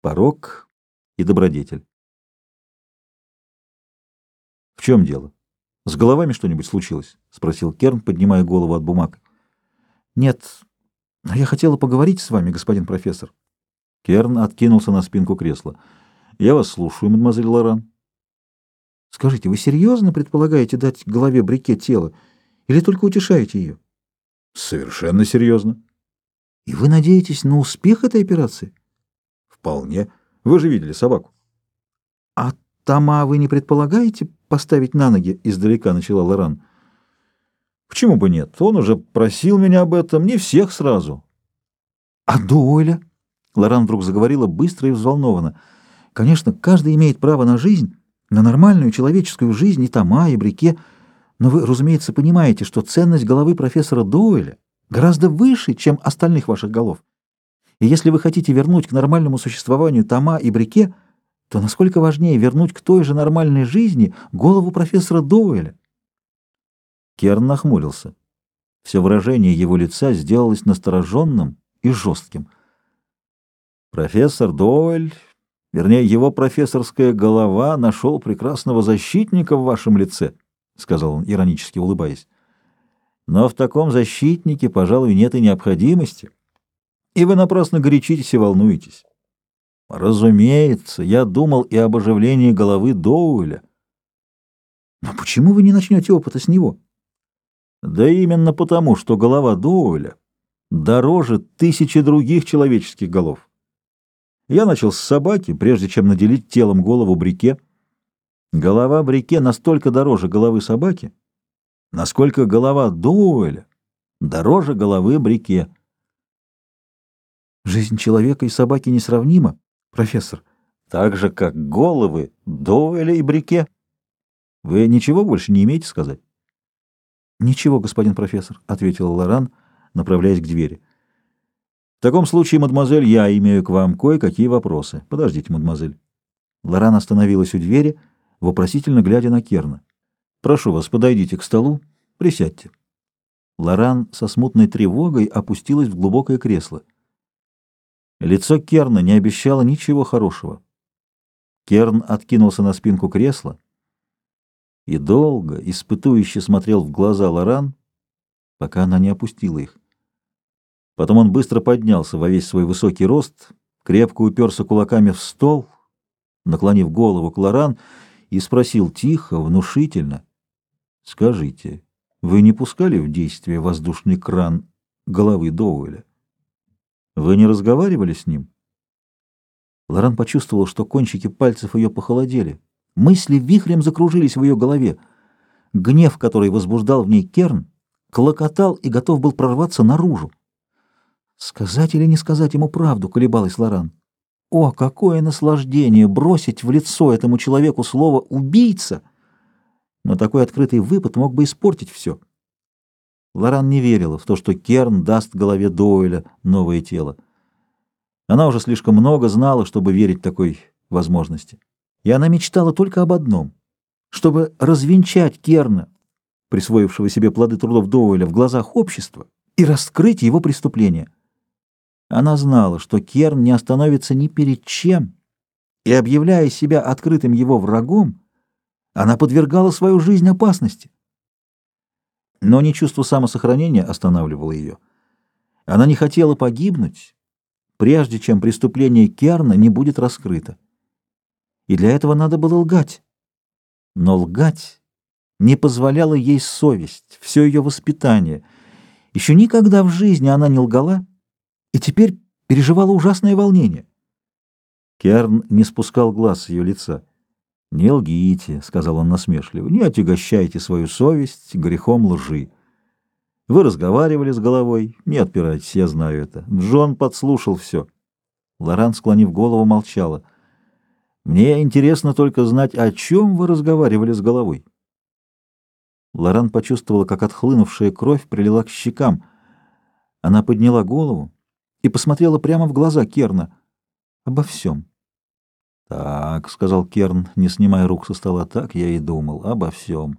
порок и добродетель. В чем дело? С головами что-нибудь случилось? спросил Керн, поднимая голову от бумаг. Нет, но я хотела поговорить с вами, господин профессор. Керн откинулся на спинку кресла. Я вас слушаю, мадемуазель Лоран. Скажите, вы серьезно предполагаете дать голове Брике тело или только утешаете ее? Совершенно серьезно. И вы надеетесь на успех этой операции? Вполне. Вы же видели собаку. А Тома вы не предполагаете поставить на ноги? Издалека начала Лоран. Почему бы нет? Он уже просил меня об этом, не всех сразу. А Дуэля? Лоран вдруг заговорила быстро и взволнованно. Конечно, каждый имеет право на жизнь, на нормальную человеческую жизнь и Тома, и Брике, но вы, разумеется, понимаете, что ценность головы профессора Дуэля гораздо выше, чем остальных ваших голов. И если вы хотите вернуть к нормальному существованию Тома и Брике, то насколько важнее вернуть к той же нормальной жизни голову профессора Доуэля? Керн нахмурился. Все выражение его лица сделалось настороженным и жестким. Профессор Доуэль, вернее, его профессорская голова, нашел прекрасного защитника в вашем лице, — сказал он, иронически улыбаясь. Но в таком защитнике, пожалуй, нет и необходимости и вы напрасно горячитесь и волнуетесь. Разумеется, я думал и об оживлении головы Доуэля. Но почему вы не начнете опыта с него? Да именно потому, что голова Доуэля дороже тысячи других человеческих голов. Я начал с собаки, прежде чем наделить телом голову Брике. Голова Брике настолько дороже головы собаки, насколько голова Доуэля дороже головы Брике. Жизнь человека и собаки несравнима, профессор. Так же, как головы Доуэля и Брике. Вы ничего больше не имеете сказать? Ничего, господин профессор, — ответил Лоран, направляясь к двери. В таком случае, мадемуазель, я имею к вам кое-какие вопросы. Подождите, мадемуазель. Лоран остановилась у двери, вопросительно глядя на Керна. Прошу вас, подойдите к столу, присядьте. Лоран со смутной тревогой опустилась в глубокое кресло. Лицо Керна не обещало ничего хорошего. Керн откинулся на спинку кресла и долго, испытующе смотрел в глаза Лоран, пока она не опустила их. Потом он быстро поднялся во весь свой высокий рост, крепко уперся кулаками в стол, наклонив голову к Лоран, и спросил тихо, внушительно, «Скажите, вы не пускали в действие воздушный кран головы Доуэля?» Вы не разговаривали с ним? Лоран почувствовал, что кончики пальцев ее похолодели. Мысли вихрем закружились в ее голове. Гнев, который возбуждал в ней Керн, клокотал и готов был прорваться наружу. Сказать или не сказать ему правду, колебалась Лоран. О, какое наслаждение бросить в лицо этому человеку слово «убийца!» Но такой открытый выпад мог бы испортить все. Лоран не верила в то, что Керн даст голове Доуэля новое тело. Она уже слишком много знала, чтобы верить такой возможности. И она мечтала только об одном — чтобы развенчать Керна, присвоившего себе плоды трудов Доуэля, в глазах общества и раскрыть его преступление. Она знала, что Керн не остановится ни перед чем, и, объявляя себя открытым его врагом, она подвергала свою жизнь опасности. Но не чувство самосохранения останавливало ее. Она не хотела погибнуть, прежде чем преступление Керна не будет раскрыто. И для этого надо было лгать. Но лгать не позволяла ей совесть, все ее воспитание. Еще никогда в жизни она не лгала, и теперь переживала ужасное волнение. Керн не спускал глаз с ее лица. «Не лгите», — сказал он насмешливо, — «не отягощайте свою совесть грехом лжи. Вы разговаривали с головой, не отпирайтесь, я знаю это. Джон подслушал все». Лоран, склонив голову, молчала. «Мне интересно только знать, о чем вы разговаривали с головой». Лоран почувствовала, как отхлынувшая кровь прилила к щекам. Она подняла голову и посмотрела прямо в глаза Керна. «Обо всем». «Так», — сказал Керн, не снимая рук со стола, — «так я и думал, обо всем».